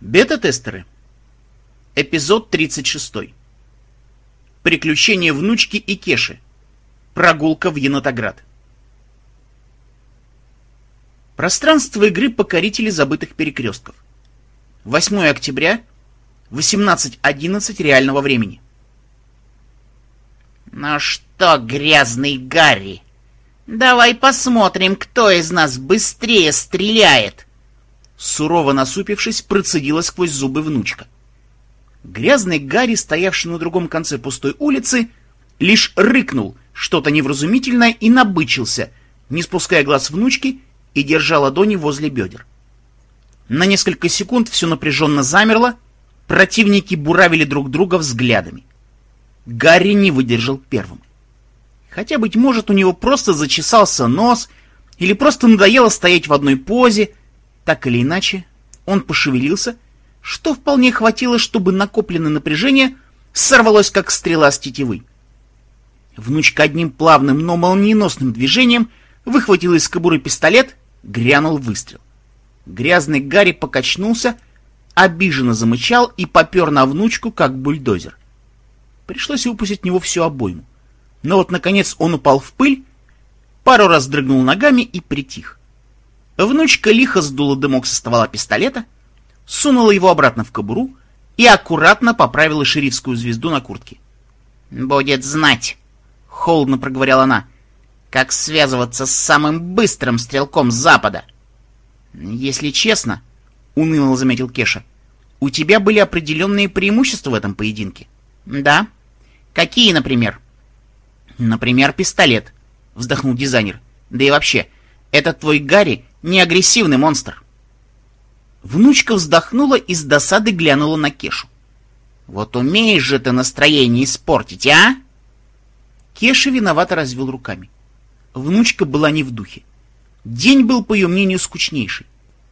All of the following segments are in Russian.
Бета-тестеры. Эпизод 36. Приключения внучки и Кеши. Прогулка в Енотоград. Пространство игры покорители забытых перекрестков. 8 октября, 18.11 реального времени. Ну что, грязный Гарри, давай посмотрим, кто из нас быстрее стреляет. Сурово насупившись, процедила сквозь зубы внучка. Грязный Гарри, стоявший на другом конце пустой улицы, лишь рыкнул что-то невразумительное и набычился, не спуская глаз внучки и держа ладони возле бедер. На несколько секунд все напряженно замерло, противники буравили друг друга взглядами. Гарри не выдержал первым. Хотя, быть может, у него просто зачесался нос, или просто надоело стоять в одной позе, так или иначе, он пошевелился, что вполне хватило, чтобы накопленное напряжение сорвалось, как стрела с тетивы. Внучка одним плавным, но молниеносным движением выхватила из кобуры пистолет, грянул выстрел. Грязный Гарри покачнулся, обиженно замычал и попер на внучку, как бульдозер. Пришлось выпустить в него всю обойму. Но вот, наконец, он упал в пыль, пару раз дрыгнул ногами и притих. Внучка лихо сдула дымок со ствола пистолета, сунула его обратно в кобуру и аккуратно поправила шерифскую звезду на куртке. «Будет знать», — холодно проговорила она, — «как связываться с самым быстрым стрелком запада». «Если честно», — уныло заметил Кеша, — «у тебя были определенные преимущества в этом поединке». «Да? Какие, например?» «Например, пистолет», — вздохнул дизайнер. «Да и вообще, этот твой Гарри не агрессивный монстр. Внучка вздохнула и с досады глянула на Кешу. «Вот умеешь же ты настроение испортить, а?» Кеша виновато развел руками. Внучка была не в духе. День был, по ее мнению, скучнейший.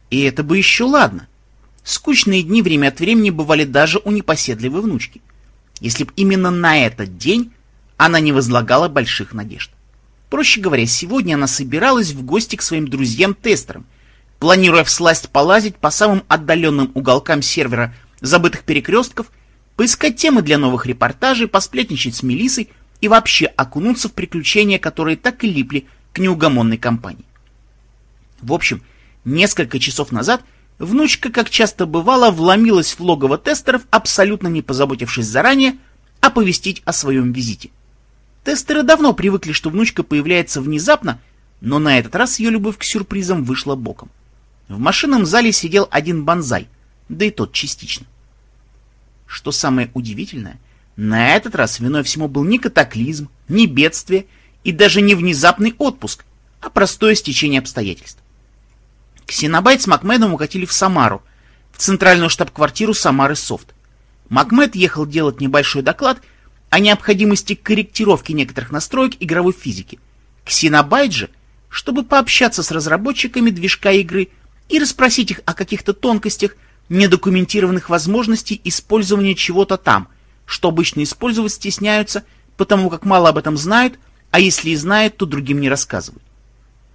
И это бы еще ладно. Скучные дни время от времени бывали даже у непоседливой внучки. Если б именно на этот день она не возлагала больших надежд. Проще говоря, сегодня она собиралась в гости к своим друзьям-тестерам, планируя всласть полазить по самым отдаленным уголкам сервера забытых перекрестков, поискать темы для новых репортажей, посплетничать с Мелисой и вообще окунуться в приключения, которые так и липли к неугомонной компании. В общем, несколько часов назад внучка, как часто бывало, вломилась в логово тестеров, абсолютно не позаботившись заранее оповестить о своем визите. Тестеры давно привыкли, что внучка появляется внезапно, но на этот раз ее любовь к сюрпризам вышла боком. В машинном зале сидел один банзай, да и тот частично. Что самое удивительное, на этот раз виной всему был не катаклизм, не бедствие и даже не внезапный отпуск, а простое стечение обстоятельств. Ксенобайт с Макмедом укатили в Самару, в центральную штаб-квартиру Самары Софт. Макмед ехал делать небольшой доклад о необходимости корректировки некоторых настроек игровой физики. Ксенобайт же, чтобы пообщаться с разработчиками движка игры и расспросить их о каких-то тонкостях недокументированных возможностей использования чего-то там, что обычно использовать стесняются, потому как мало об этом знают, а если и знают, то другим не рассказывают.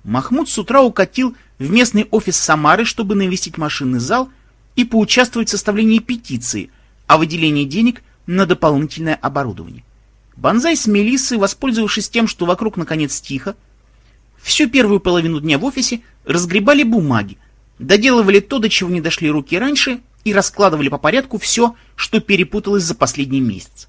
Махмуд с утра укатил в местный офис Самары, чтобы навестить машинный зал и поучаствовать в составлении петиции о выделении денег на дополнительное оборудование. Бонзай с Мелиссой, воспользовавшись тем, что вокруг наконец тихо, всю первую половину дня в офисе разгребали бумаги, доделывали то, до чего не дошли руки раньше, и раскладывали по порядку все, что перепуталось за последний месяц.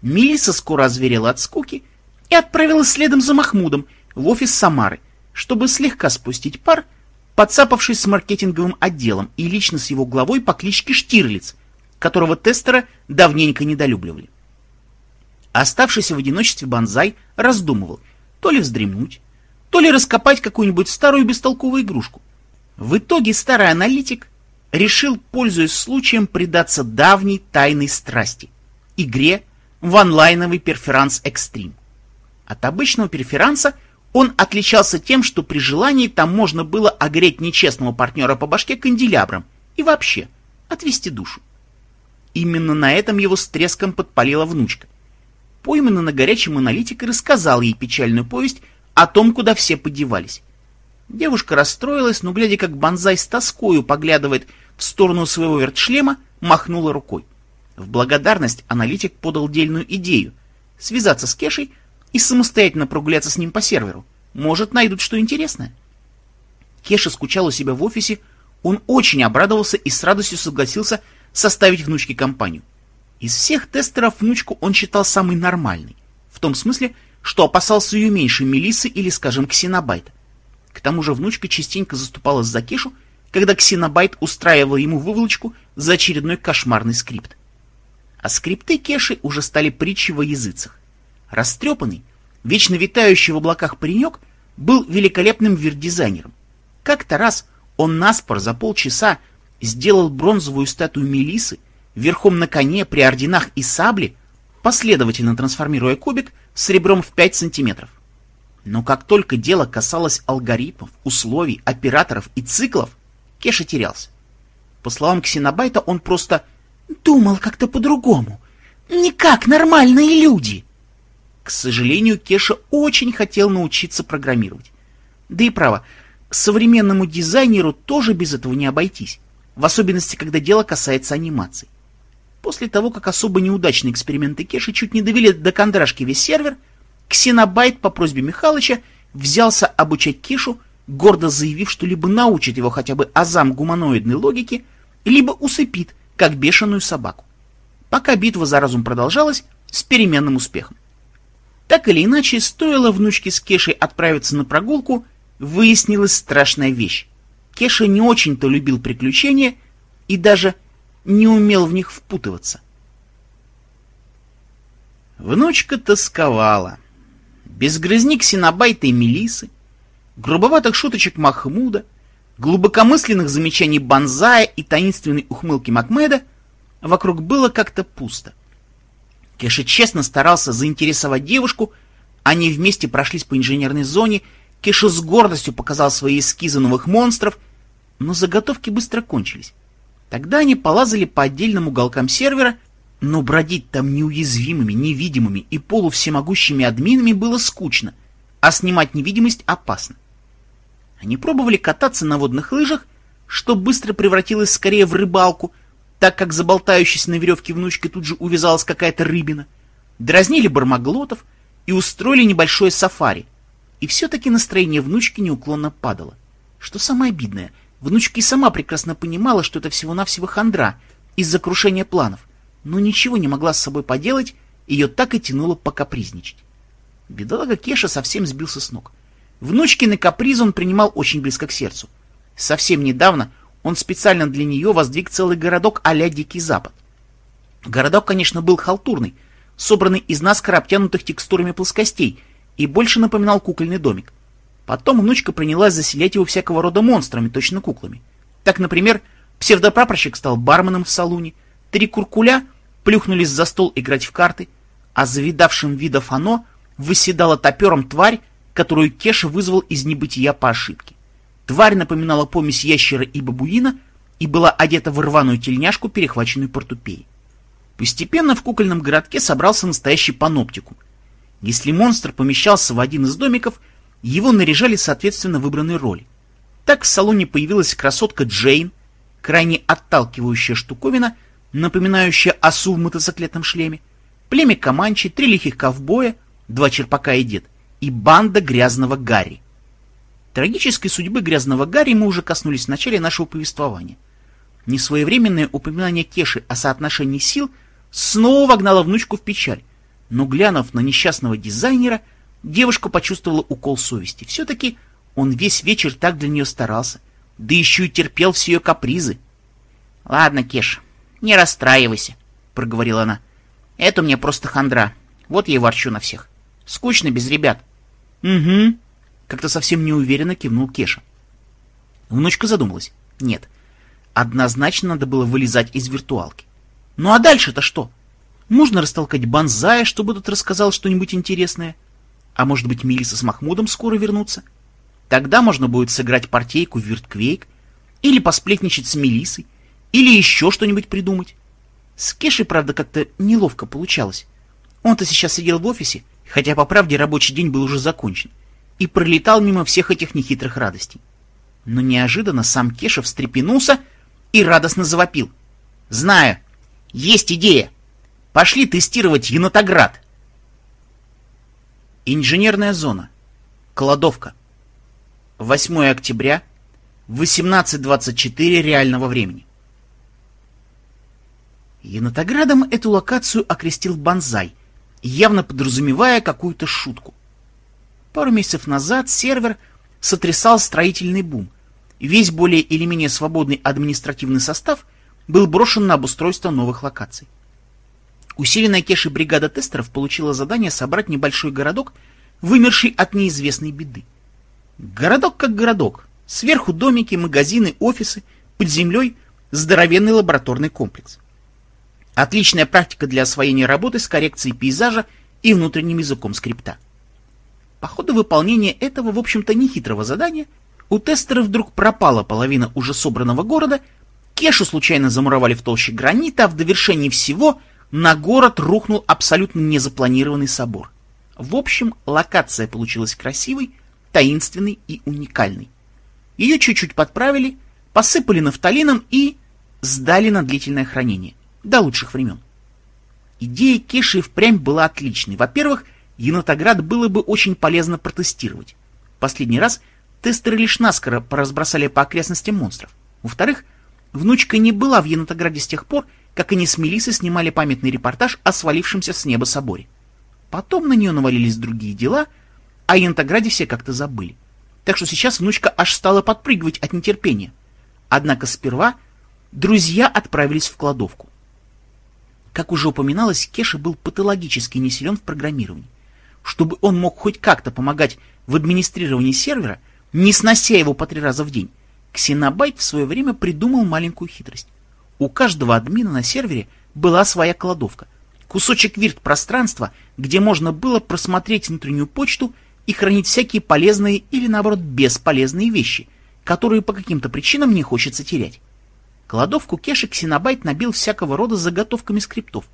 Мелисса скоро озверела от скуки и отправилась следом за Махмудом в офис Самары, чтобы слегка спустить пар, подцапавшись с маркетинговым отделом и лично с его главой по кличке Штирлиц – которого тестера давненько недолюбливали. Оставшийся в одиночестве Банзай раздумывал, то ли вздремнуть, то ли раскопать какую-нибудь старую бестолковую игрушку. В итоге старый аналитик решил, пользуясь случаем, предаться давней тайной страсти — игре в онлайновый перферанс Экстрим. От обычного перферанса он отличался тем, что при желании там можно было огреть нечестного партнера по башке канделябром и вообще отвести душу. Именно на этом его с треском подпалила внучка. Пойманный на горячем аналитик рассказал ей печальную повесть о том, куда все подевались. Девушка расстроилась, но, глядя, как Бонзай с тоскою поглядывает в сторону своего вертшлема, махнула рукой. В благодарность аналитик подал дельную идею — связаться с Кешей и самостоятельно прогуляться с ним по серверу. Может, найдут что интересное. Кеша скучал у себя в офисе, он очень обрадовался и с радостью согласился составить внучке компанию. Из всех тестеров внучку он считал самой нормальной, в том смысле, что опасался ее меньше Мелисы или, скажем, Ксенобайта. К тому же внучка частенько заступалась за Кешу, когда Ксенобайт устраивал ему выволочку за очередной кошмарный скрипт. А скрипты Кеши уже стали притчей во языцах. Растрепанный, вечно витающий в облаках паренек был великолепным вирдизайнером. Как-то раз он наспор за полчаса сделал бронзовую статую Мелисы верхом на коне при орденах и сабле, последовательно трансформируя кубик с ребром в 5 сантиметров. Но как только дело касалось алгоритмов, условий, операторов и циклов, Кеша терялся. По словам Ксенобайта, он просто думал как-то по-другому. Не как нормальные люди. К сожалению, Кеша очень хотел научиться программировать. Да и право, современному дизайнеру тоже без этого не обойтись, в особенности, когда дело касается анимаций. После того, как особо неудачные эксперименты Кеши чуть не довели до кондрашки весь сервер, Ксенобайт по просьбе Михалыча взялся обучать Кешу, гордо заявив, что либо научит его хотя бы азам гуманоидной логики, либо усыпит, как бешеную собаку. Пока битва за разум продолжалась, с переменным успехом. Так или иначе, стоило внучке с Кешей отправиться на прогулку, выяснилась страшная вещь. Кеша не очень-то любил приключения и даже не умел в них впутываться. Внучка тосковала. Без грызни ксенобайта и мелисы, грубоватых шуточек Махмуда, глубокомысленных замечаний Банзая и таинственной ухмылки Макмеда вокруг было как-то пусто. Кеша честно старался заинтересовать девушку, они вместе прошлись по инженерной зоне, Кеша с гордостью показал свои эскизы новых монстров, но заготовки быстро кончились. Тогда они полазали по отдельным уголкам сервера, но бродить там неуязвимыми, невидимыми и полувсемогущими админами было скучно, а снимать невидимость опасно. Они пробовали кататься на водных лыжах, что быстро превратилось скорее в рыбалку, так как заболтающись на веревке внучки тут же увязалась какая-то рыбина, дразнили бармаглотов и устроили небольшое сафари. И все-таки настроение внучки неуклонно падало. Что самое обидное — Внучка и сама прекрасно понимала, что это всего-навсего хандра из-за крушения планов, но ничего не могла с собой поделать, ее так и тянуло покапризничать. Бедолага Кеша совсем сбился с ног. Внучкины каприз он принимал очень близко к сердцу. Совсем недавно он специально для нее воздвиг целый городок а-ля Дикий Запад. Городок, конечно, был халтурный, собранный из наскоро обтянутых текстурами плоскостей, и больше напоминал кукольный домик. Потом внучка принялась заселять его всякого рода монстрами, точно куклами. Так, например, псевдопрапорщик стал барменом в салуне, три куркуля плюхнулись за стол играть в карты, а завидавшим видов оно выседала топером тварь, которую Кеша вызвал из небытия по ошибке. Тварь напоминала помесь ящера и бабуина и была одета в рваную тельняшку, перехваченную портупеей. Постепенно в кукольном городке собрался настоящий паноптикум. Если монстр помещался в один из домиков — его наряжали соответственно выбранной роли. Так в салоне появилась красотка Джейн, крайне отталкивающая штуковина, напоминающая осу в мотоциклетном шлеме, племя Каманчи, три лихих ковбоя, два черпака и дед, и банда грязного Гарри. Трагической судьбы грязного Гарри мы уже коснулись в начале нашего повествования. Несвоевременное упоминание Кеши о соотношении сил снова вогнало внучку в печаль, но глянув на несчастного дизайнера, Девушка почувствовала укол совести. Все-таки он весь вечер так для нее старался, да еще и терпел все ее капризы. — Ладно, Кеш, не расстраивайся, — проговорила она. — Это мне просто хандра. Вот я и ворчу на всех. Скучно без ребят. — Угу, — как-то совсем неуверенно кивнул Кеша. Внучка задумалась. Нет, однозначно надо было вылезать из виртуалки. Ну а дальше-то что? Можно растолкать Банзая, чтобы тот рассказал что-нибудь интересное? — а может быть, Милиса с Махмудом скоро вернутся? Тогда можно будет сыграть партейку в Виртквейк, или посплетничать с Мелисой, или еще что-нибудь придумать. С Кешей, правда, как-то неловко получалось. Он-то сейчас сидел в офисе, хотя, по правде, рабочий день был уже закончен, и пролетал мимо всех этих нехитрых радостей. Но неожиданно сам Кеша встрепенулся и радостно завопил. «Знаю, есть идея! Пошли тестировать енотоград!» Инженерная зона. Кладовка. 8 октября, 18.24 реального времени. Енотоградом эту локацию окрестил Банзай, явно подразумевая какую-то шутку. Пару месяцев назад сервер сотрясал строительный бум. Весь более или менее свободный административный состав был брошен на обустройство новых локаций. Усиленная Кешей бригада тестеров получила задание собрать небольшой городок, вымерший от неизвестной беды. Городок как городок. Сверху домики, магазины, офисы, под землей здоровенный лабораторный комплекс. Отличная практика для освоения работы с коррекцией пейзажа и внутренним языком скрипта. По ходу выполнения этого, в общем-то, нехитрого задания, у тестера вдруг пропала половина уже собранного города, Кешу случайно замуровали в толще гранита, а в довершении всего на город рухнул абсолютно незапланированный собор. В общем, локация получилась красивой, таинственной и уникальной. Ее чуть-чуть подправили, посыпали нафталином и сдали на длительное хранение, до лучших времен. Идея Кеши впрямь была отличной. Во-первых, енотоград было бы очень полезно протестировать. Последний раз тестеры лишь наскоро поразбросали по окрестностям монстров. Во-вторых, внучка не была в енотограде с тех пор, как они с Мелиссой снимали памятный репортаж о свалившемся с неба соборе. Потом на нее навалились другие дела, а о енотограде все как-то забыли. Так что сейчас внучка аж стала подпрыгивать от нетерпения. Однако сперва друзья отправились в кладовку. Как уже упоминалось, Кеша был патологически не силен в программировании чтобы он мог хоть как-то помогать в администрировании сервера, не снося его по три раза в день, Ксенобайт в свое время придумал маленькую хитрость. У каждого админа на сервере была своя кладовка, кусочек вирт-пространства, где можно было просмотреть внутреннюю почту и хранить всякие полезные или, наоборот, бесполезные вещи, которые по каким-то причинам не хочется терять. Кладовку Кеши Ксенобайт набил всякого рода заготовками скриптов,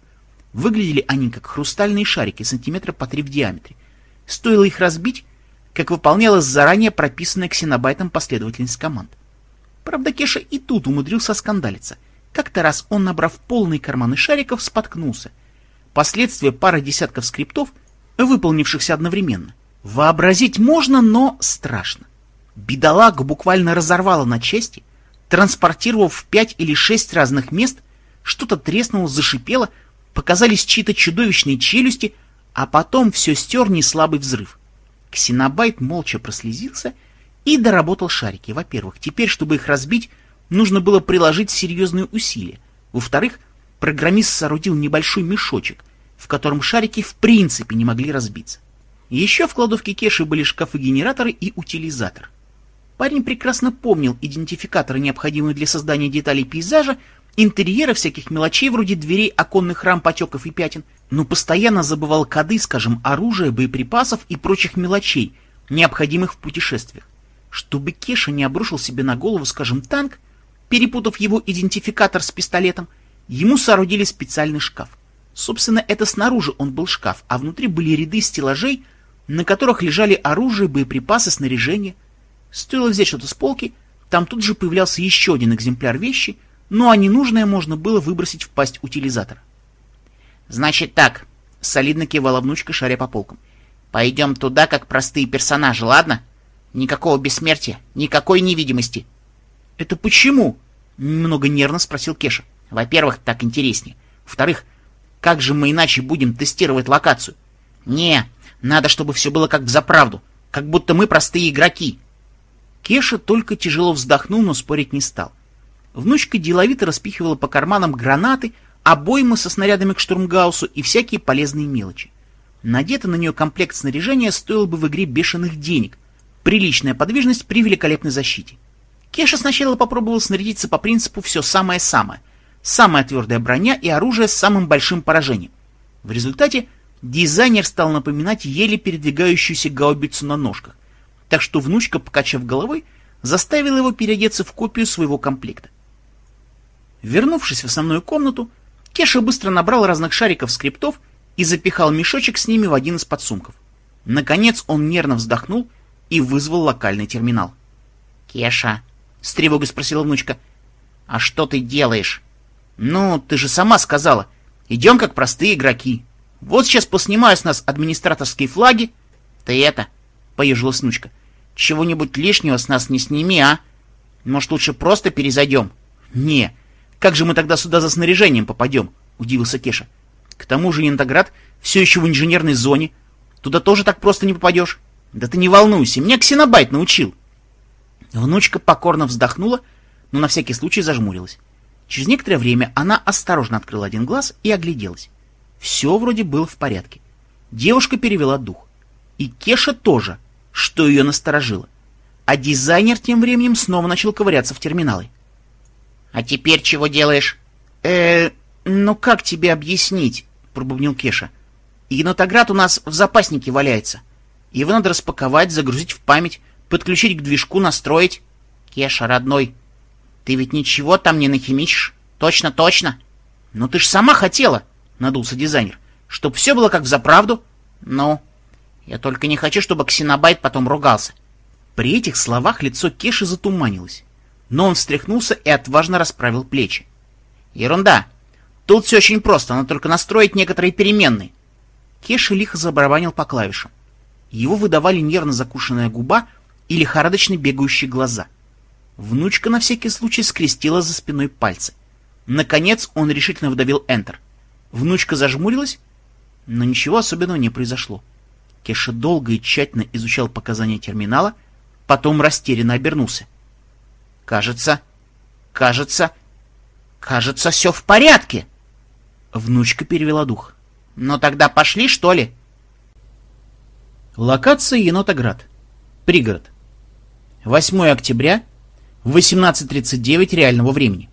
Выглядели они как хрустальные шарики сантиметра по три в диаметре. Стоило их разбить, как выполнялась заранее прописанная ксенобайтом последовательность команд. Правда, Кеша и тут умудрился скандалиться. Как-то раз он, набрав полные карманы шариков, споткнулся. Последствия пара десятков скриптов, выполнившихся одновременно. Вообразить можно, но страшно. Бедолагу буквально разорвало на части, транспортировав в пять или шесть разных мест, что-то треснуло, зашипело, показались чьи-то чудовищные челюсти, а потом все стер неслабый взрыв. Ксенобайт молча прослезился и доработал шарики. Во-первых, теперь, чтобы их разбить, нужно было приложить серьезные усилия. Во-вторых, программист соорудил небольшой мешочек, в котором шарики в принципе не могли разбиться. Еще в кладовке Кеши были шкафы-генераторы и утилизатор. Парень прекрасно помнил идентификаторы, необходимые для создания деталей пейзажа, интерьера, всяких мелочей вроде дверей, оконных рам, потеков и пятен, но постоянно забывал коды, скажем, оружия, боеприпасов и прочих мелочей, необходимых в путешествиях. Чтобы Кеша не обрушил себе на голову, скажем, танк, перепутав его идентификатор с пистолетом, ему соорудили специальный шкаф. Собственно, это снаружи он был шкаф, а внутри были ряды стеллажей, на которых лежали оружие, боеприпасы, снаряжение. Стоило взять что-то с полки, там тут же появлялся еще один экземпляр вещи — ну а ненужное можно было выбросить в пасть утилизатора. «Значит так», — солидно кивала внучка, шаря по полкам. «Пойдем туда, как простые персонажи, ладно? Никакого бессмертия, никакой невидимости». «Это почему?» — немного нервно спросил Кеша. «Во-первых, так интереснее. Во-вторых, как же мы иначе будем тестировать локацию? Не, надо, чтобы все было как в заправду, как будто мы простые игроки». Кеша только тяжело вздохнул, но спорить не стал. Внучка деловито распихивала по карманам гранаты, обоймы со снарядами к штурмгаусу и всякие полезные мелочи. Надетый на нее комплект снаряжения стоил бы в игре бешеных денег. Приличная подвижность при великолепной защите. Кеша сначала попробовал снарядиться по принципу «все самое-самое». Самая твердая броня и оружие с самым большим поражением. В результате дизайнер стал напоминать еле передвигающуюся гаубицу на ножках. Так что внучка, покачав головой, заставила его переодеться в копию своего комплекта. Вернувшись в основную комнату, Кеша быстро набрал разных шариков скриптов и запихал мешочек с ними в один из подсумков. Наконец он нервно вздохнул и вызвал локальный терминал. «Кеша», — с тревогой спросила внучка, — А что ты делаешь? Ну, ты же сама сказала. Идем как простые игроки. Вот сейчас поснимаю с нас администраторские флаги. Ты это, поежилась внучка, чего-нибудь лишнего с нас не сними, а? Может, лучше просто перезайдем? Не, как же мы тогда сюда за снаряжением попадем? Удивился Кеша. К тому же Янтоград все еще в инженерной зоне. Туда тоже так просто не попадешь. Да ты не волнуйся, меня Ксенобайт научил. Внучка покорно вздохнула, но на всякий случай зажмурилась. Через некоторое время она осторожно открыла один глаз и огляделась. Все вроде было в порядке. Девушка перевела дух. И Кеша тоже, что ее насторожило. А дизайнер тем временем снова начал ковыряться в терминалы. «А теперь чего делаешь?» э ну как тебе объяснить?» — пробубнил Кеша. «Енотоград у нас в запаснике валяется. Его надо распаковать, загрузить в память, подключить к движку, настроить». «Кеша, родной, ты ведь ничего там не нахимичишь? Точно-точно?» «Ну ты ж сама хотела!» — надулся дизайнер. «Чтоб все было как за правду?» «Ну, я только не хочу, чтобы Ксенобайт потом ругался». При этих словах лицо Кеши затуманилось, но он встряхнулся и отважно расправил плечи. «Ерунда! Тут все очень просто, надо только настроить некоторые переменные». Кеша лихо забарабанил по клавишам. Его выдавали нервно закушенная губа и лихорадочно бегающие глаза. Внучка на всякий случай скрестила за спиной пальцы. Наконец он решительно вдавил Enter. Внучка зажмурилась, но ничего особенного не произошло. Кеша долго и тщательно изучал показания терминала, потом растерянно обернулся. «Кажется, кажется, кажется, все в порядке!» Внучка перевела дух. «Ну тогда пошли, что ли?» Локация Енотоград. Пригород. 8 октября, 18.39 реального времени.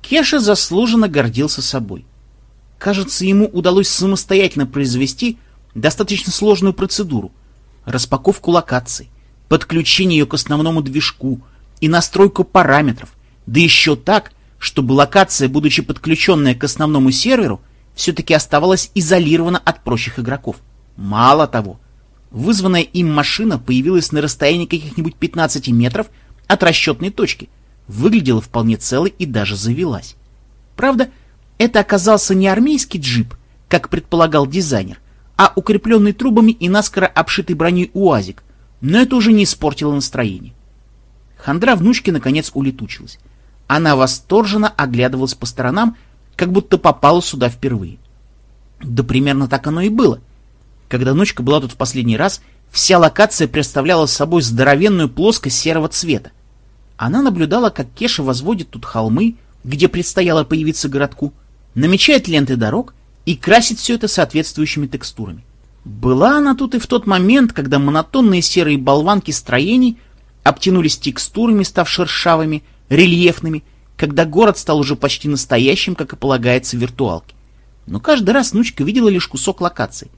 Кеша заслуженно гордился собой. Кажется, ему удалось самостоятельно произвести достаточно сложную процедуру — распаковку локаций, подключение ее к основному движку и настройку параметров, да еще так, чтобы локация, будучи подключенная к основному серверу, все-таки оставалась изолирована от прочих игроков. Мало того, вызванная им машина появилась на расстоянии каких-нибудь 15 метров от расчетной точки, выглядела вполне целой и даже завелась. Правда, это оказался не армейский джип, как предполагал дизайнер, а укрепленный трубами и наскоро обшитый броней УАЗик, но это уже не испортило настроение. Хандра внучки наконец улетучилась. Она восторженно оглядывалась по сторонам, как будто попала сюда впервые. Да примерно так оно и было. Когда внучка была тут в последний раз, вся локация представляла собой здоровенную плоскость серого цвета. Она наблюдала, как Кеша возводит тут холмы, где предстояло появиться городку, намечает ленты дорог и красит все это соответствующими текстурами. Была она тут и в тот момент, когда монотонные серые болванки строений обтянулись текстурами, став шершавыми, рельефными, когда город стал уже почти настоящим, как и полагается виртуалке. Но каждый раз внучка видела лишь кусок локации.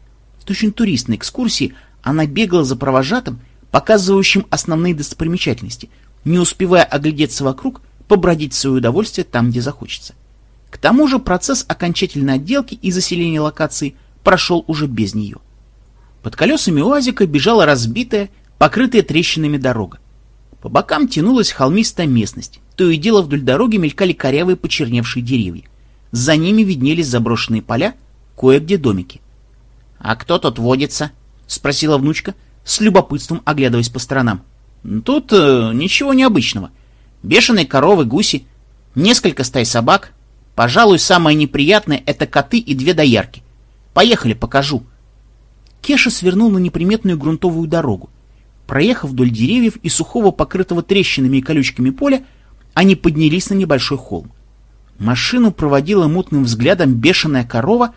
Точно турист на экскурсии, она бегала за провожатым, показывающим основные достопримечательности, не успевая оглядеться вокруг, побродить в свое удовольствие там, где захочется. К тому же процесс окончательной отделки и заселения локации прошел уже без нее. Под колесами УАЗика бежала разбитая, покрытая трещинами дорога. По бокам тянулась холмистая местность, то и дело вдоль дороги мелькали корявые почерневшие деревья. За ними виднелись заброшенные поля, кое-где домики. — А кто тут водится? — спросила внучка, с любопытством оглядываясь по сторонам. — Тут э, ничего необычного. Бешеные коровы, гуси, несколько стай собак, Пожалуй, самое неприятное — это коты и две доярки. Поехали, покажу. Кеша свернул на неприметную грунтовую дорогу. Проехав вдоль деревьев и сухого покрытого трещинами и колючками поля, они поднялись на небольшой холм. Машину проводила мутным взглядом бешеная корова,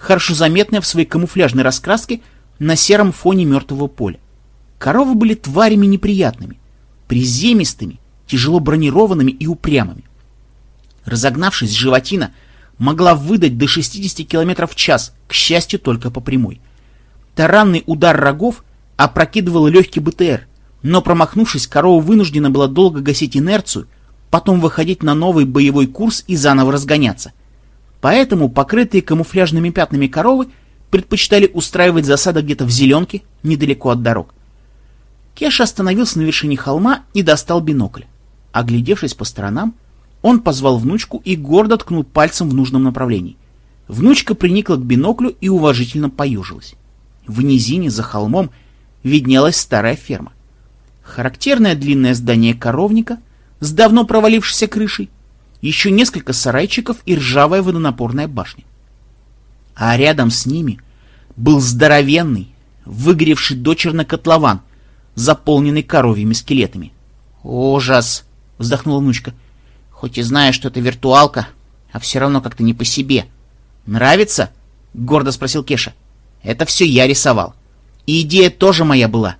хорошо заметная в своей камуфляжной раскраске на сером фоне мертвого поля. Коровы были тварями неприятными, приземистыми, тяжело бронированными и упрямыми. Разогнавшись, животина могла выдать до 60 км в час, к счастью, только по прямой. Таранный удар рогов опрокидывал легкий БТР, но промахнувшись, корова вынуждена была долго гасить инерцию, потом выходить на новый боевой курс и заново разгоняться. Поэтому покрытые камуфляжными пятнами коровы предпочитали устраивать засады где-то в зеленке, недалеко от дорог. Кеша остановился на вершине холма и достал бинокль. Оглядевшись по сторонам, он позвал внучку и гордо ткнул пальцем в нужном направлении. Внучка приникла к биноклю и уважительно поюжилась. В низине за холмом виднелась старая ферма. Характерное длинное здание коровника с давно провалившейся крышей, еще несколько сарайчиков и ржавая водонапорная башня. А рядом с ними был здоровенный, выгоревший дочерно котлован, заполненный коровьими скелетами. «Ужас!» — вздохнула внучка. «Хоть и знаю, что это виртуалка, а все равно как-то не по себе». «Нравится?» — гордо спросил Кеша. «Это все я рисовал. И идея тоже моя была.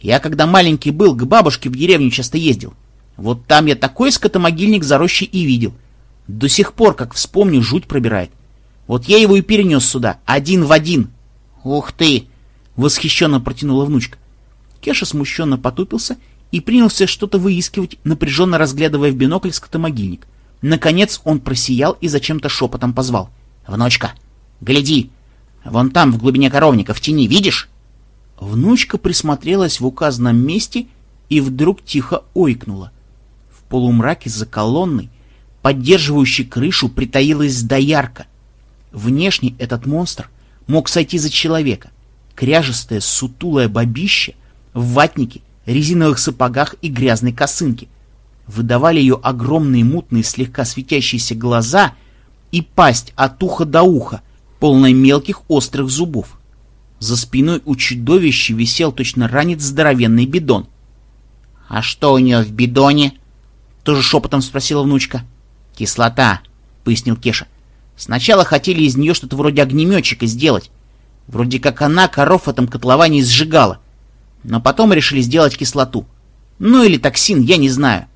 Я, когда маленький был, к бабушке в деревню часто ездил. Вот там я такой скотомогильник за рощей и видел. До сих пор, как вспомню, жуть пробирает. Вот я его и перенес сюда, один в один. Ух ты! Восхищенно протянула внучка. Кеша смущенно потупился и принялся что-то выискивать, напряженно разглядывая в бинокль скотомогильник. Наконец он просиял и зачем-то шепотом позвал. «Внучка, гляди! Вон там, в глубине коровника, в тени, видишь?» Внучка присмотрелась в указанном месте и вдруг тихо ойкнула полумраке за колонной, поддерживающей крышу, притаилась доярка. Внешне этот монстр мог сойти за человека. Кряжестое, сутулое бабище в ватнике, резиновых сапогах и грязной косынке. Выдавали ее огромные мутные, слегка светящиеся глаза и пасть от уха до уха, полная мелких острых зубов. За спиной у чудовища висел точно ранец здоровенный бидон. — А что у нее в бидоне? Тоже шепотом спросила внучка. «Кислота», — пояснил Кеша. «Сначала хотели из нее что-то вроде огнеметчика сделать. Вроде как она коров в этом котловане сжигала. Но потом решили сделать кислоту. Ну или токсин, я не знаю.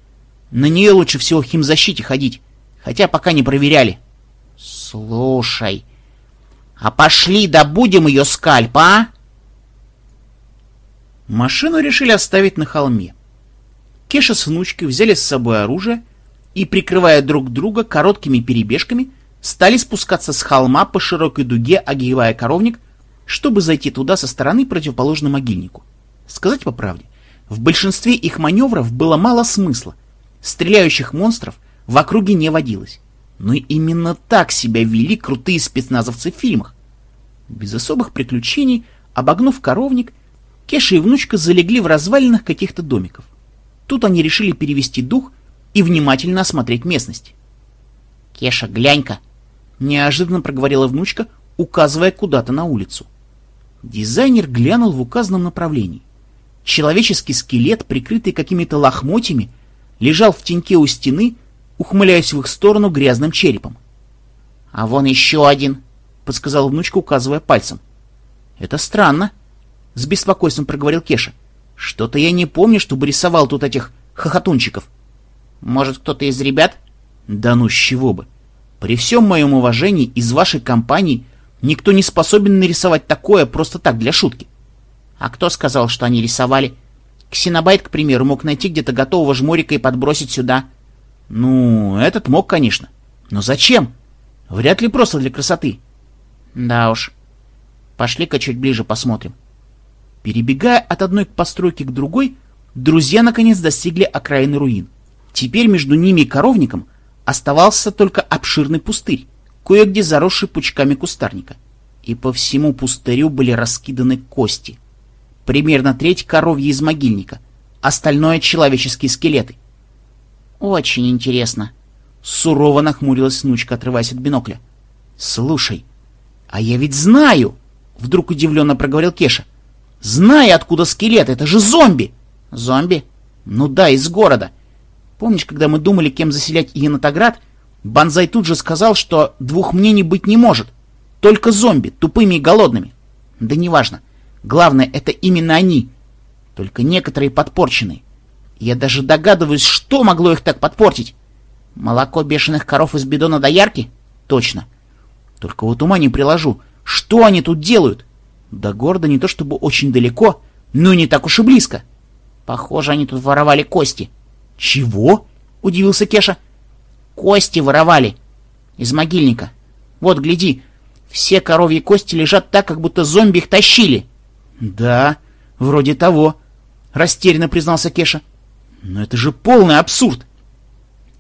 На нее лучше всего в химзащите ходить, хотя пока не проверяли». «Слушай, а пошли добудем ее скальп, а?» Машину решили оставить на холме. Кеша с внучкой взяли с собой оружие и, прикрывая друг друга короткими перебежками, стали спускаться с холма по широкой дуге, огибая коровник, чтобы зайти туда со стороны противоположной могильнику. Сказать по правде, в большинстве их маневров было мало смысла. Стреляющих монстров в округе не водилось. Но именно так себя вели крутые спецназовцы в фильмах. Без особых приключений, обогнув коровник, Кеша и внучка залегли в развалинах каких-то домиков. Тут они решили перевести дух и внимательно осмотреть местность. «Кеша, глянь-ка!» — неожиданно проговорила внучка, указывая куда-то на улицу. Дизайнер глянул в указанном направлении. Человеческий скелет, прикрытый какими-то лохмотьями, лежал в теньке у стены, ухмыляясь в их сторону грязным черепом. — А вон еще один, — подсказала внучка, указывая пальцем. — Это странно, — с беспокойством проговорил Кеша. Что-то я не помню, чтобы рисовал тут этих хохотунчиков. Может, кто-то из ребят? Да ну с чего бы. При всем моем уважении из вашей компании никто не способен нарисовать такое просто так, для шутки. А кто сказал, что они рисовали? Ксенобайт, к примеру, мог найти где-то готового жмурика и подбросить сюда. Ну, этот мог, конечно. Но зачем? Вряд ли просто для красоты. Да уж. Пошли-ка чуть ближе посмотрим. Перебегая от одной постройки к другой, друзья наконец достигли окраины руин. Теперь между ними и коровником оставался только обширный пустырь, кое-где заросший пучками кустарника. И по всему пустырю были раскиданы кости. Примерно треть коровьи из могильника, остальное — человеческие скелеты. «Очень интересно», — сурово нахмурилась внучка, отрываясь от бинокля. «Слушай, а я ведь знаю!» — вдруг удивленно проговорил Кеша. Знай, откуда скелет, это же зомби! Зомби? Ну да, из города. Помнишь, когда мы думали, кем заселять Енотоград, Банзай тут же сказал, что двух мнений быть не может. Только зомби, тупыми и голодными. Да неважно. Главное, это именно они. Только некоторые подпорченные. Я даже догадываюсь, что могло их так подпортить. Молоко бешеных коров из бидона до ярки? Точно. Только вот ума не приложу. Что они тут делают? До города не то чтобы очень далеко, но не так уж и близко. Похоже, они тут воровали кости. Чего? Удивился Кеша. Кости воровали. Из могильника. Вот, гляди, все коровьи кости лежат так, как будто зомби их тащили. Да, вроде того, растерянно признался Кеша. Но это же полный абсурд.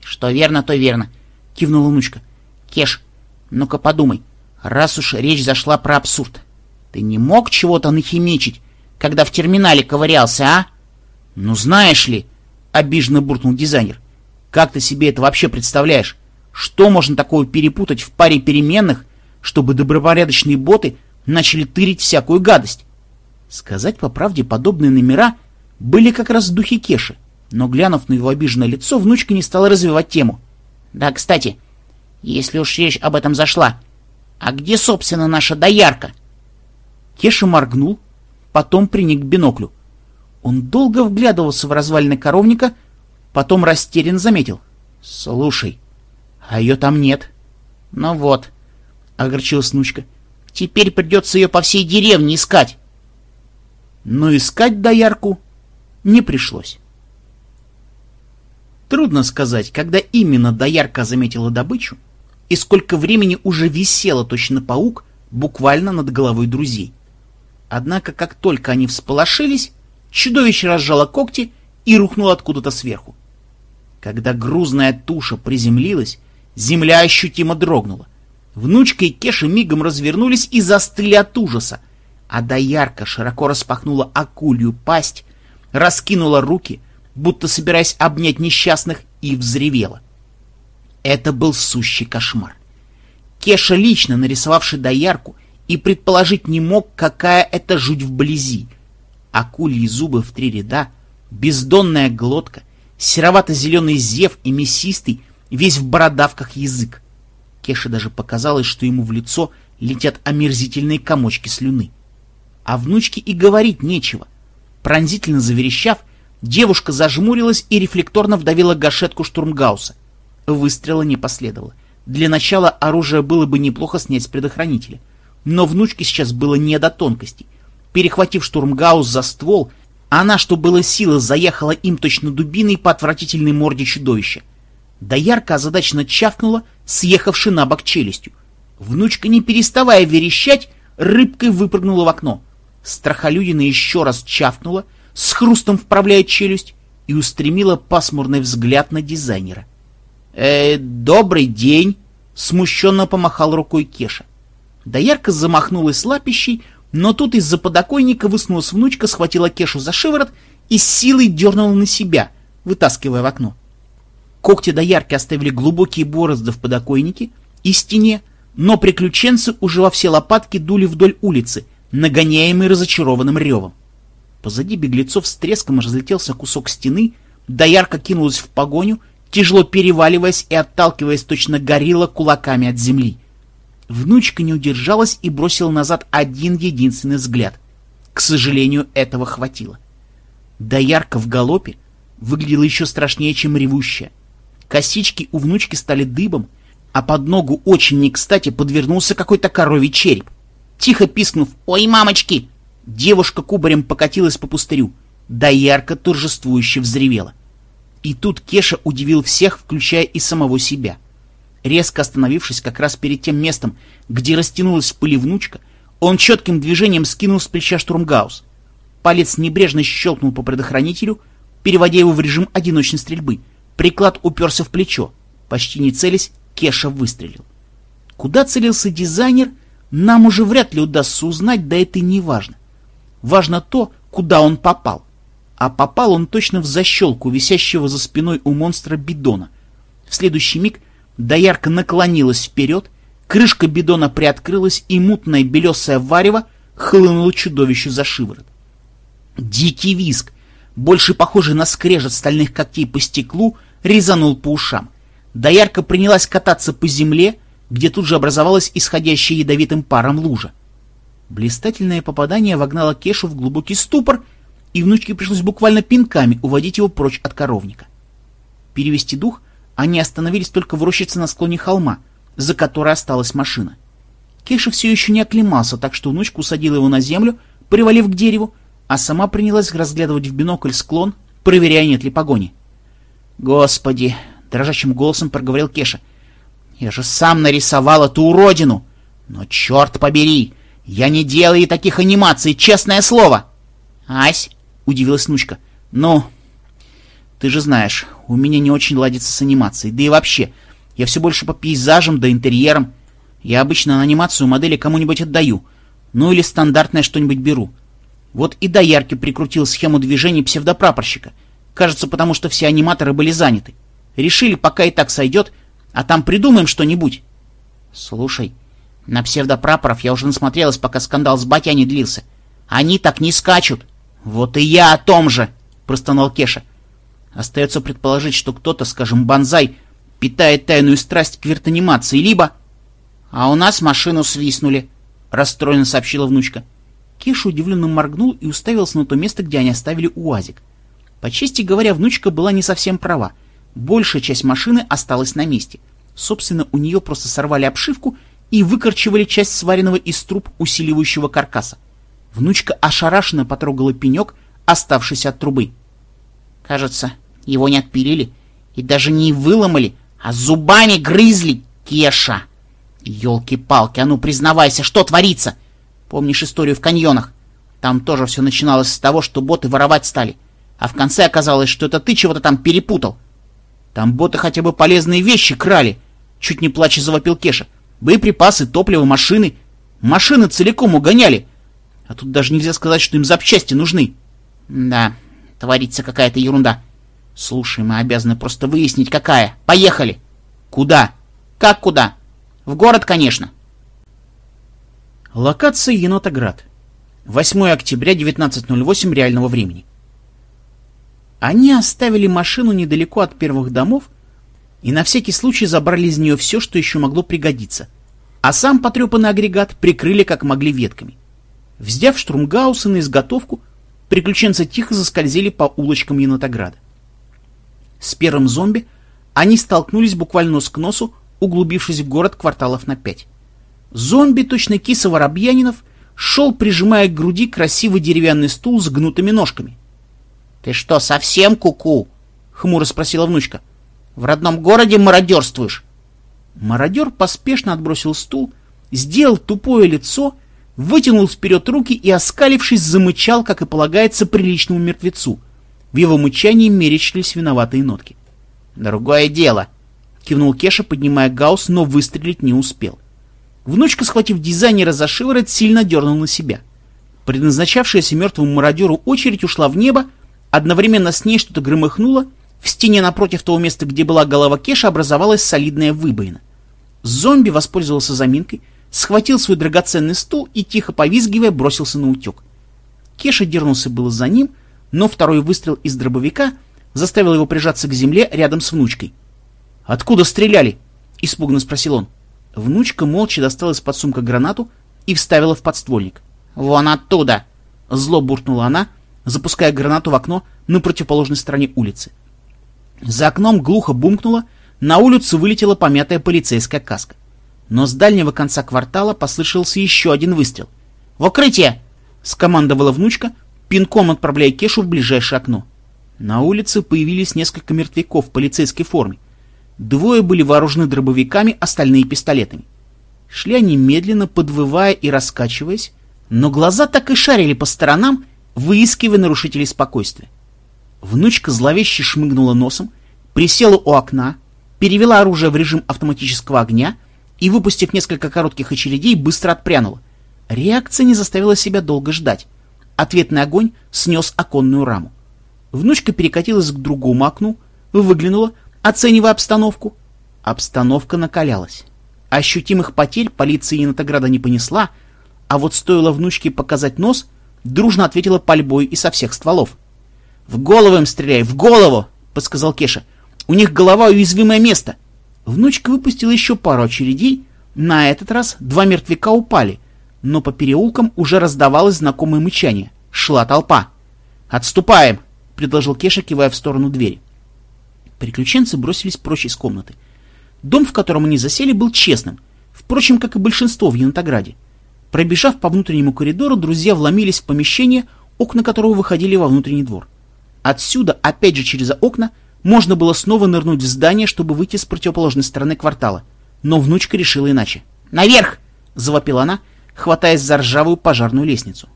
Что верно, то верно, кивнула внучка. Кеш, ну-ка подумай, раз уж речь зашла про абсурд, ты не мог чего-то нахимичить, когда в терминале ковырялся, а? Ну знаешь ли, обиженно буркнул дизайнер, как ты себе это вообще представляешь? Что можно такого перепутать в паре переменных, чтобы добропорядочные боты начали тырить всякую гадость? Сказать по правде, подобные номера были как раз в духе Кеши, но, глянув на его обиженное лицо, внучка не стала развивать тему. «Да, кстати, если уж речь об этом зашла, а где, собственно, наша доярка?» Кеша моргнул, потом приник к биноклю. Он долго вглядывался в развалины коровника, потом растерян заметил. «Слушай, а ее там нет». «Ну вот», — огорчилась внучка, — «теперь придется ее по всей деревне искать». Но искать доярку не пришлось. Трудно сказать, когда именно доярка заметила добычу и сколько времени уже висела точно паук буквально над головой друзей. Однако, как только они всполошились, чудовище разжало когти и рухнуло откуда-то сверху. Когда грузная туша приземлилась, земля ощутимо дрогнула. Внучка и Кеша мигом развернулись и застыли от ужаса, а доярка широко распахнула акулью пасть, раскинула руки — будто собираясь обнять несчастных, и взревела. Это был сущий кошмар. Кеша, лично нарисовавший доярку, и предположить не мог, какая это жуть вблизи. Акульи зубы в три ряда, бездонная глотка, серовато-зеленый зев и мясистый, весь в бородавках язык. Кеше даже показалось, что ему в лицо летят омерзительные комочки слюны. А внучке и говорить нечего. Пронзительно заверещав, Девушка зажмурилась и рефлекторно вдавила гашетку штурмгауса. Выстрела не последовало. Для начала оружие было бы неплохо снять с предохранителя. Но внучке сейчас было не до тонкостей. Перехватив штурмгаус за ствол, она, что было силы, заехала им точно дубиной по отвратительной морде чудовища. Доярка озадаченно чавкнула, съехавши на бок челюстью. Внучка, не переставая верещать, рыбкой выпрыгнула в окно. Страхолюдина еще раз чавкнула, с хрустом вправляя челюсть и устремила пасмурный взгляд на дизайнера. «Э, добрый день!» — смущенно помахал рукой Кеша. Доярка замахнулась лапищей, но тут из-за подоконника высунулась внучка, схватила Кешу за шиворот и с силой дернула на себя, вытаскивая в окно. Когти доярки оставили глубокие борозды в подоконнике и стене, но приключенцы уже во все лопатки дули вдоль улицы, нагоняемые разочарованным ревом. Позади беглецов с треском разлетелся кусок стены, доярка кинулась в погоню, тяжело переваливаясь и отталкиваясь точно горилла кулаками от земли. Внучка не удержалась и бросила назад один единственный взгляд. К сожалению, этого хватило. Доярка в галопе выглядела еще страшнее, чем ревущая. Косички у внучки стали дыбом, а под ногу очень не кстати подвернулся какой-то коровий череп. Тихо пискнув «Ой, мамочки!», Девушка кубарем покатилась по пустырю, да ярко торжествующе взревела. И тут Кеша удивил всех, включая и самого себя. Резко остановившись как раз перед тем местом, где растянулась в пыли внучка, он четким движением скинул с плеча штурмгаус. Палец небрежно щелкнул по предохранителю, переводя его в режим одиночной стрельбы. Приклад уперся в плечо. Почти не целясь, Кеша выстрелил. Куда целился дизайнер, нам уже вряд ли удастся узнать, да это и не важно. Важно то, куда он попал. А попал он точно в защелку, висящего за спиной у монстра бидона. В следующий миг доярка наклонилась вперед, крышка бидона приоткрылась, и мутное белесое варево хлынуло чудовищу за шиворот. Дикий визг, больше похожий на скрежет стальных когтей по стеклу, резанул по ушам. Доярка принялась кататься по земле, где тут же образовалась исходящая ядовитым паром лужа. Блистательное попадание вогнало Кешу в глубокий ступор, и внучке пришлось буквально пинками уводить его прочь от коровника. Перевести дух они остановились только в рощице на склоне холма, за которой осталась машина. Кеша все еще не оклемался, так что внучка усадила его на землю, привалив к дереву, а сама принялась разглядывать в бинокль склон, проверяя, нет ли погони. «Господи!» — дрожащим голосом проговорил Кеша. «Я же сам нарисовал эту уродину! Но черт побери! Я не делаю таких анимаций, честное слово. Ась, удивилась внучка. Ну, Ты же знаешь, у меня не очень ладится с анимацией, да и вообще, я все больше по пейзажам да интерьерам. Я обычно анимацию модели кому-нибудь отдаю, ну или стандартное что-нибудь беру. Вот и доярки прикрутил схему движений псевдопрапорщика. Кажется, потому что все аниматоры были заняты. Решили, пока и так сойдет, а там придумаем что-нибудь. Слушай, на псевдопрапоров я уже насмотрелась, пока скандал с Батяни длился. Они так не скачут. Вот и я о том же, простонал Кеша. Остается предположить, что кто-то, скажем, Банзай, питает тайную страсть к вертанимации, либо... А у нас машину свистнули, расстроенно сообщила внучка. Кеша удивленно моргнул и уставился на то место, где они оставили УАЗик. По чести говоря, внучка была не совсем права. Большая часть машины осталась на месте. Собственно, у нее просто сорвали обшивку и выкорчевали часть сваренного из труб усиливающего каркаса. Внучка ошарашенно потрогала пенек, оставшийся от трубы. Кажется, его не отпилили и даже не выломали, а зубами грызли, Кеша. Ёлки-палки, а ну признавайся, что творится? Помнишь историю в каньонах? Там тоже все начиналось с того, что боты воровать стали. А в конце оказалось, что это ты чего-то там перепутал. Там боты хотя бы полезные вещи крали. Чуть не плача завопил Кеша. Боеприпасы, топливо, машины. Машины целиком угоняли. А тут даже нельзя сказать, что им запчасти нужны. Да, творится какая-то ерунда. Слушай, мы обязаны просто выяснить, какая. Поехали. Куда? Как куда? В город, конечно. Локация Енотоград. 8 октября 19.08 реального времени. Они оставили машину недалеко от первых домов и на всякий случай забрали из нее все, что еще могло пригодиться, а сам потрепанный агрегат прикрыли как могли ветками. Взяв штурмгаусы на изготовку, приключенцы тихо заскользили по улочкам Енотограда. С первым зомби они столкнулись буквально нос к носу, углубившись в город кварталов на пять. Зомби, точно киса воробьянинов, шел, прижимая к груди красивый деревянный стул с гнутыми ножками. — Ты что, совсем куку? -ку — хмуро спросила внучка. — В родном городе мародерствуешь? Мародер поспешно отбросил стул, сделал тупое лицо, вытянул вперед руки и, оскалившись, замычал, как и полагается приличному мертвецу. В его мычании мерещились виноватые нотки. — Другое дело, — кивнул Кеша, поднимая гаусс, но выстрелить не успел. Внучка, схватив дизайнера за шиворот, сильно дернул на себя. Предназначавшаяся мертвому мародеру очередь ушла в небо, одновременно с ней что-то громыхнуло, в стене напротив того места, где была голова Кеша, образовалась солидная выбоина. Зомби воспользовался заминкой, схватил свой драгоценный стул и, тихо повизгивая, бросился на утек. Кеша дернулся было за ним, но второй выстрел из дробовика заставил его прижаться к земле рядом с внучкой. «Откуда стреляли?» — испуганно спросил он. Внучка молча достала из-под сумка гранату и вставила в подствольник. «Вон оттуда!» — зло буркнула она, запуская гранату в окно на противоположной стороне улицы. За окном глухо бумкнуло, на улицу вылетела помятая полицейская каска. Но с дальнего конца квартала послышался еще один выстрел. «В укрытие!» — скомандовала внучка, пинком отправляя Кешу в ближайшее окно. На улице появились несколько мертвяков в полицейской форме. Двое были вооружены дробовиками, остальные пистолетами. Шли они медленно, подвывая и раскачиваясь, но глаза так и шарили по сторонам, выискивая нарушителей спокойствия. Внучка зловеще шмыгнула носом, присела у окна, перевела оружие в режим автоматического огня и, выпустив несколько коротких очередей, быстро отпрянула. Реакция не заставила себя долго ждать. Ответный огонь снес оконную раму. Внучка перекатилась к другому окну, выглянула, оценивая обстановку. Обстановка накалялась. Ощутимых потерь полиция Янотограда не понесла, а вот стоило внучке показать нос, дружно ответила пальбой и со всех стволов. «В голову им стреляй, в голову!» — подсказал Кеша. «У них голова — уязвимое место!» Внучка выпустила еще пару очередей. На этот раз два мертвяка упали, но по переулкам уже раздавалось знакомое мычание. Шла толпа. «Отступаем!» — предложил Кеша, кивая в сторону двери. Приключенцы бросились прочь из комнаты. Дом, в котором они засели, был честным, впрочем, как и большинство в Янтограде. Пробежав по внутреннему коридору, друзья вломились в помещение, окна которого выходили во внутренний двор. Отсюда, опять же через окна, можно было снова нырнуть в здание, чтобы выйти с противоположной стороны квартала. Но внучка решила иначе. «Наверх!» — завопила она, хватаясь за ржавую пожарную лестницу.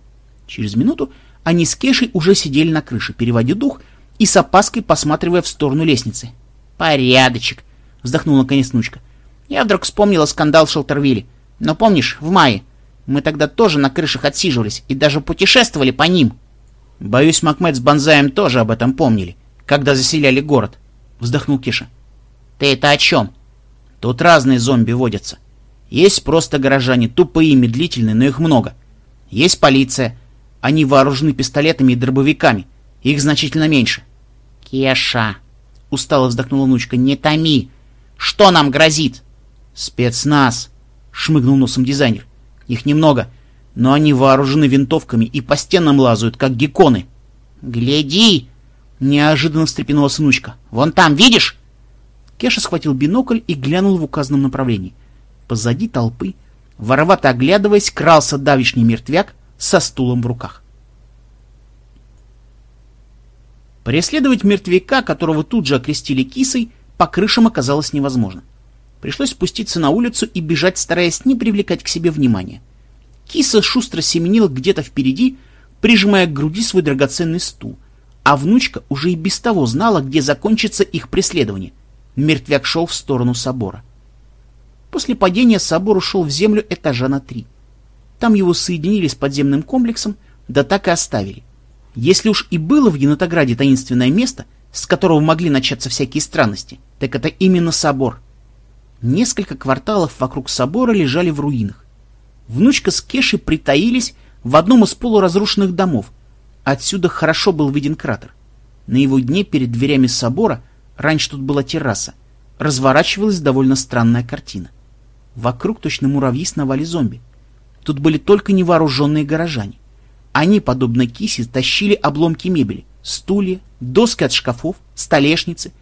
Через минуту они с Кешей уже сидели на крыше, переводя дух и с опаской посматривая в сторону лестницы. «Порядочек!» — вздохнула наконец внучка. «Я вдруг вспомнила скандал в Шелтервилле. Но помнишь, в мае? Мы тогда тоже на крышах отсиживались и даже путешествовали по ним». «Боюсь, Макмед с Бонзаем тоже об этом помнили, когда заселяли город», — вздохнул Киша. «Ты это о чем?» «Тут разные зомби водятся. Есть просто горожане, тупые и медлительные, но их много. Есть полиция. Они вооружены пистолетами и дробовиками. Их значительно меньше. «Кеша!» — устало вздохнула внучка. «Не томи! Что нам грозит?» «Спецназ!» — шмыгнул носом дизайнер. «Их немного, но они вооружены винтовками и по стенам лазают, как гекконы». «Гляди!» — неожиданно встрепенулась внучка. «Вон там, видишь?» Кеша схватил бинокль и глянул в указанном направлении. Позади толпы, воровато оглядываясь, крался давишний мертвяк со стулом в руках. Преследовать мертвяка, которого тут же окрестили кисой, по крышам оказалось невозможно. Пришлось спуститься на улицу и бежать, стараясь не привлекать к себе внимания. Киса шустро семенила где-то впереди, прижимая к груди свой драгоценный стул, а внучка уже и без того знала, где закончится их преследование. Мертвяк шел в сторону собора. После падения собор ушел в землю этажа на три. Там его соединили с подземным комплексом, да так и оставили. Если уж и было в Енотограде таинственное место, с которого могли начаться всякие странности, так это именно собор. Несколько кварталов вокруг собора лежали в руинах. Внучка с Кешей притаились в одном из полуразрушенных домов. Отсюда хорошо был виден кратер. На его дне перед дверями собора, раньше тут была терраса, разворачивалась довольно странная картина. Вокруг точно муравьи сновали зомби. Тут были только невооруженные горожане. Они, подобно кисе, тащили обломки мебели, стулья, доски от шкафов, столешницы.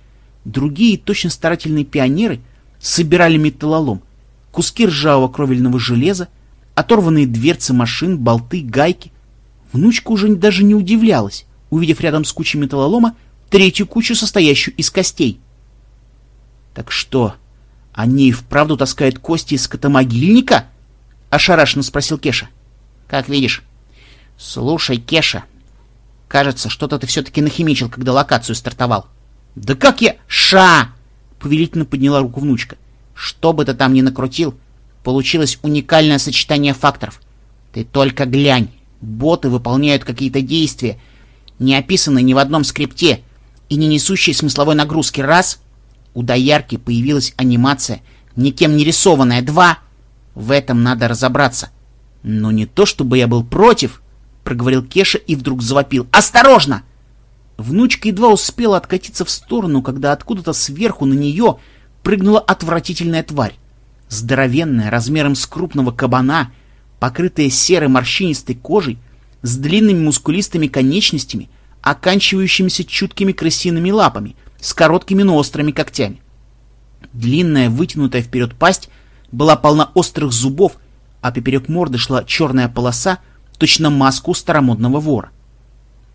Другие, точно старательные пионеры, собирали металлолом, куски ржавого кровельного железа, оторванные дверцы машин, болты, гайки. Внучка уже даже не удивлялась, увидев рядом с кучей металлолома третью кучу, состоящую из костей. «Так что, они вправду таскают кости из скотомогильника?» — ошарашенно спросил Кеша. «Как видишь». «Слушай, Кеша, кажется, что-то ты все-таки нахимичил, когда локацию стартовал». «Да как я...» «Ша!» — повелительно подняла руку внучка. «Что бы ты там ни накрутил, получилось уникальное сочетание факторов. Ты только глянь, боты выполняют какие-то действия, не описанные ни в одном скрипте и не несущие смысловой нагрузки. Раз, у доярки появилась анимация, никем не рисованная. Два, в этом надо разобраться. Но не то, чтобы я был против, — проговорил Кеша и вдруг завопил. «Осторожно!» Внучка едва успела откатиться в сторону, когда откуда-то сверху на нее прыгнула отвратительная тварь. Здоровенная, размером с крупного кабана, покрытая серой морщинистой кожей, с длинными мускулистыми конечностями, оканчивающимися чуткими крысиными лапами, с короткими, но острыми когтями. Длинная, вытянутая вперед пасть была полна острых зубов, а поперек морды шла черная полоса, точно маску старомодного вора.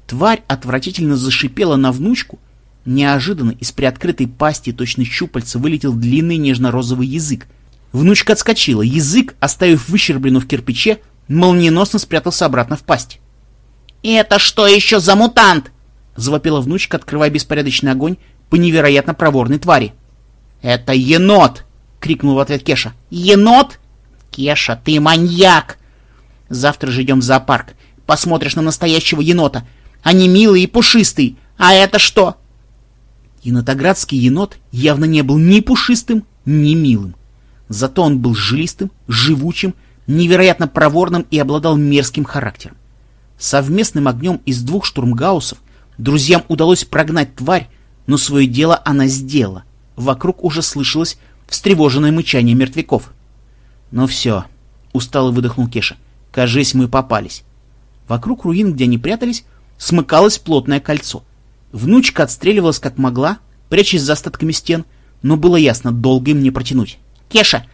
Тварь отвратительно зашипела на внучку. Неожиданно из приоткрытой пасти точно щупальца вылетел длинный нежно-розовый язык. Внучка отскочила, язык, оставив выщербленную в кирпиче, молниеносно спрятался обратно в пасть. «Это что еще за мутант?» — завопила внучка, открывая беспорядочный огонь по невероятно проворной твари. «Это енот!» — крикнул в ответ Кеша. «Енот? Кеша, ты маньяк!» Завтра же идем в зоопарк. Посмотришь на настоящего енота. Они милые и пушистые. А это что? Енотоградский енот явно не был ни пушистым, ни милым. Зато он был жилистым, живучим, невероятно проворным и обладал мерзким характером. Совместным огнем из двух штурмгаусов друзьям удалось прогнать тварь, но свое дело она сделала. Вокруг уже слышалось встревоженное мычание мертвяков. «Ну все», — устало выдохнул Кеша, — Кажись, мы попались. Вокруг руин, где они прятались, смыкалось плотное кольцо. Внучка отстреливалась как могла, прячась за остатками стен, но было ясно, долго им не протянуть. «Кеша,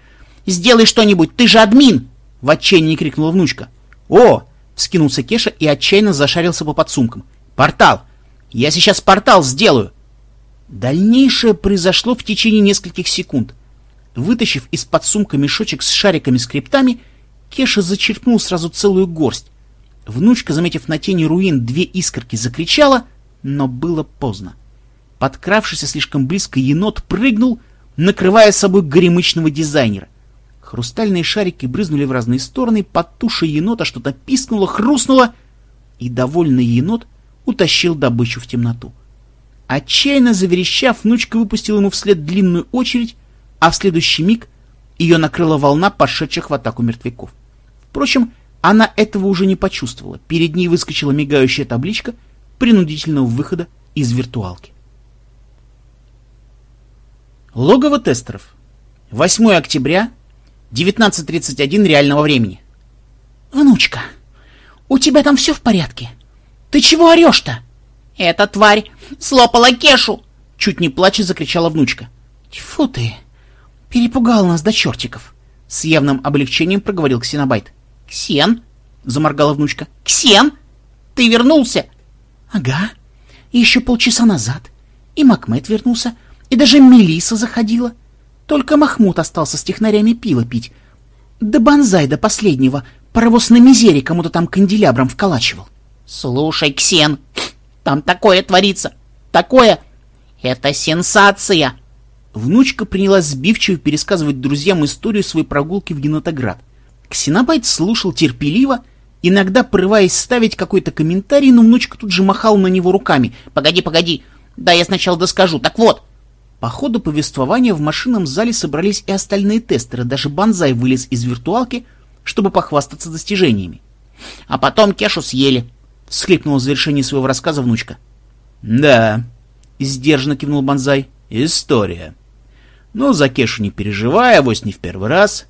сделай что-нибудь, ты же админ!» — в отчаянии крикнула внучка. «О!» — вскинулся Кеша и отчаянно зашарился по подсумкам. «Портал! Я сейчас портал сделаю!» Дальнейшее произошло в течение нескольких секунд. Вытащив из-под сумка мешочек с шариками-скриптами, Кеша зачерпнул сразу целую горсть. Внучка, заметив на тени руин две искорки, закричала, Но было поздно. Подкравшийся слишком близко енот прыгнул, накрывая собой горемычного дизайнера. Хрустальные шарики брызнули в разные стороны, под тушей енота что-то пискнуло, хрустнуло, и довольный енот утащил добычу в темноту. Отчаянно заверещав, внучка выпустила ему вслед длинную очередь, а в следующий миг ее накрыла волна пошедших в атаку мертвяков. Впрочем, она этого уже не почувствовала. Перед ней выскочила мигающая табличка принудительного выхода из виртуалки. Логово тестеров. 8 октября, 19.31 реального времени. «Внучка, у тебя там все в порядке? Ты чего орешь-то?» «Эта тварь слопала Кешу!» Чуть не плача закричала внучка. «Тьфу ты! Перепугал нас до чертиков!» С явным облегчением проговорил Ксенобайт. «Ксен?» — заморгала внучка. «Ксен? Ты вернулся?» «Ага. Еще полчаса назад. И Макмед вернулся, и даже Мелиса заходила. Только Махмуд остался с технарями пиво пить. Да Бонзай до последнего паровоз на мизере кому-то там канделябром вколачивал. Слушай, Ксен, там такое творится. Такое. Это сенсация. Внучка принялась сбивчиво пересказывать друзьям историю своей прогулки в Генотоград. Ксенобайт слушал терпеливо, иногда порываясь ставить какой-то комментарий, но внучка тут же махала на него руками. «Погоди, погоди, да я сначала доскажу. Так вот, по ходу повествования в машинном зале собрались и остальные тестеры, даже Банзай вылез из виртуалки, чтобы похвастаться достижениями. А потом Кешу съели, — всхлипнула в завершении своего рассказа внучка. — Да, — сдержанно кивнул Банзай, — история. Ну, за Кешу не переживай, авось не в первый раз.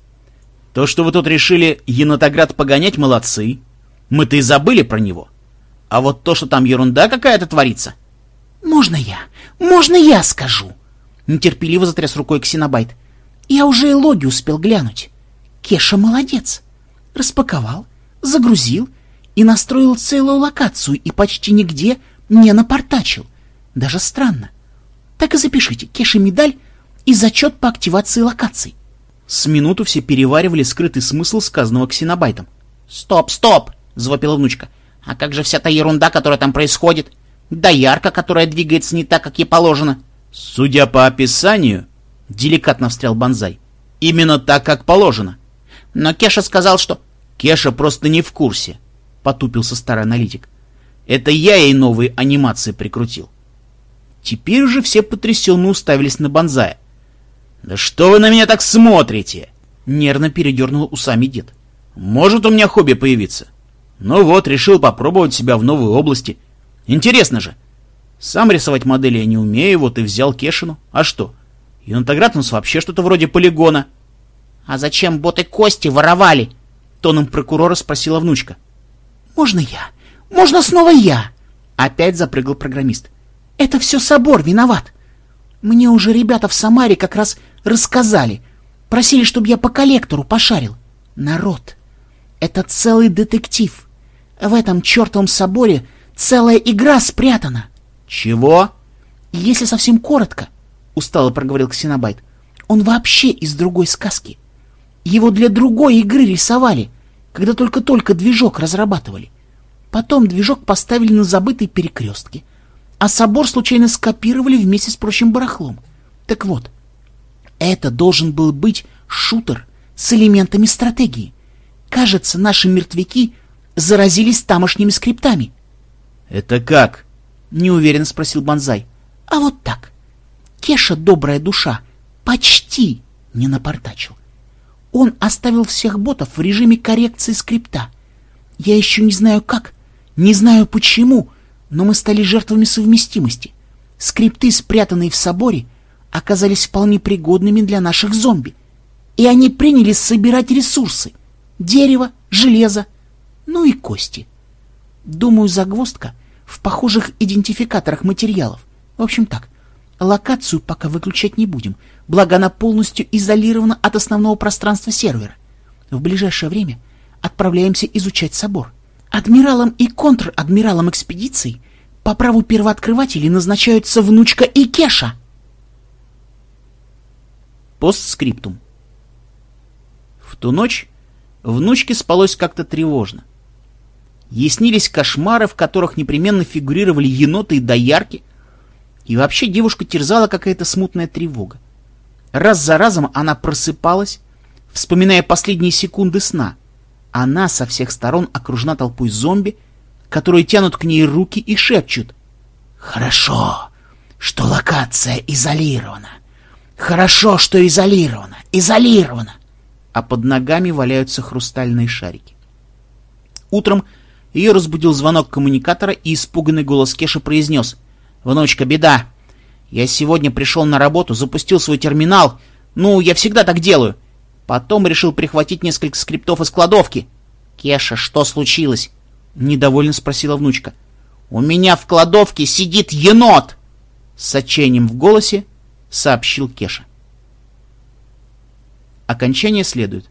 То, что вы тут решили енотоград погонять, молодцы. Мы-то и забыли про него. А вот то, что там ерунда какая-то творится... — Можно я? Можно я скажу? — Нетерпеливо затряс рукой Ксенобайт. Я уже и логи успел глянуть. Кеша молодец. Распаковал, загрузил и настроил целую локацию и почти нигде не напортачил. Даже странно. Так и запишите Кеша медаль и зачет по активации локаций. С минуту все переваривали скрытый смысл сказанного ксенобайтом. «Стоп, стоп!» — завопила внучка. «А как же вся та ерунда, которая там происходит? Да ярко, которая двигается не так, как ей положено!» Судя по описанию, деликатно встрял Банзай, именно так, как положено. Но Кеша сказал, что... Кеша просто не в курсе, потупился старый аналитик. Это я ей новые анимации прикрутил. Теперь уже все потрясенно уставились на Банзая. «Да что вы на меня так смотрите?» Нервно передернул усами дед. «Может у меня хобби появиться? Ну вот, решил попробовать себя в новой области. Интересно же, сам рисовать модели я не умею, вот и взял Кешину. А что? Юнатоград у нас вообще что-то вроде полигона. — А зачем боты кости воровали? — тоном прокурора спросила внучка. — Можно я? Можно снова я? Опять запрыгал программист. — Это все собор виноват. Мне уже ребята в Самаре как раз рассказали. Просили, чтобы я по коллектору пошарил. Народ, это целый детектив. В этом чертовом соборе целая игра спрятана. — «Чего?» «Если совсем коротко», — устало проговорил Ксенобайт, — «он вообще из другой сказки. Его для другой игры рисовали, когда только-только движок разрабатывали. Потом движок поставили на забытой перекрестке, а собор случайно скопировали вместе с прочим барахлом. Так вот, это должен был быть шутер с элементами стратегии. Кажется, наши мертвяки заразились тамошними скриптами. — Это как? — неуверенно спросил Бонзай. — А вот так. Кеша, добрая душа, почти не напортачил. Он оставил всех ботов в режиме коррекции скрипта. Я еще не знаю как, не знаю почему, но мы стали жертвами совместимости. Скрипты, спрятанные в соборе, оказались вполне пригодными для наших зомби. И они принялись собирать ресурсы — дерево, железо, ну и кости. Думаю, загвоздка — в похожих идентификаторах материалов. В общем так, локацию пока выключать не будем, благо она полностью изолирована от основного пространства сервера. В ближайшее время отправляемся изучать собор. Адмиралом и контр-адмиралом экспедиции по праву первооткрывателей назначаются внучка и Кеша. Постскриптум. В ту ночь внучке спалось как-то тревожно. Ей снились кошмары, в которых непременно фигурировали еноты и доярки. И вообще девушку терзала какая-то смутная тревога. Раз за разом она просыпалась, вспоминая последние секунды сна. Она со всех сторон окружена толпой зомби, которые тянут к ней руки и шепчут. «Хорошо, что локация изолирована. Хорошо, что изолирована. Изолирована!» А под ногами валяются хрустальные шарики. Утром ее разбудил звонок коммуникатора, и испуганный голос Кеши произнес. «Внучка, беда! Я сегодня пришел на работу, запустил свой терминал. Ну, я всегда так делаю. Потом решил прихватить несколько скриптов из кладовки. «Кеша, что случилось?» — недовольно спросила внучка. «У меня в кладовке сидит енот!» С отчаянием в голосе сообщил Кеша. Окончание следует.